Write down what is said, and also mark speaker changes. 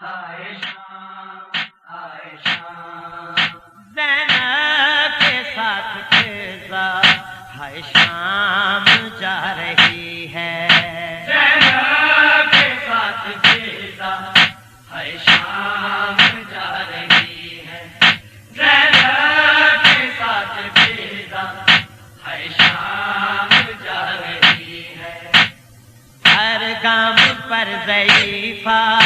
Speaker 1: کے شام جا رہی ہے
Speaker 2: ساتھ شام جا رہی ہے۔ کے ساتھ شام جا رہی ہے۔
Speaker 1: ہر کام پر ضعیفہ